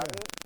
yeah.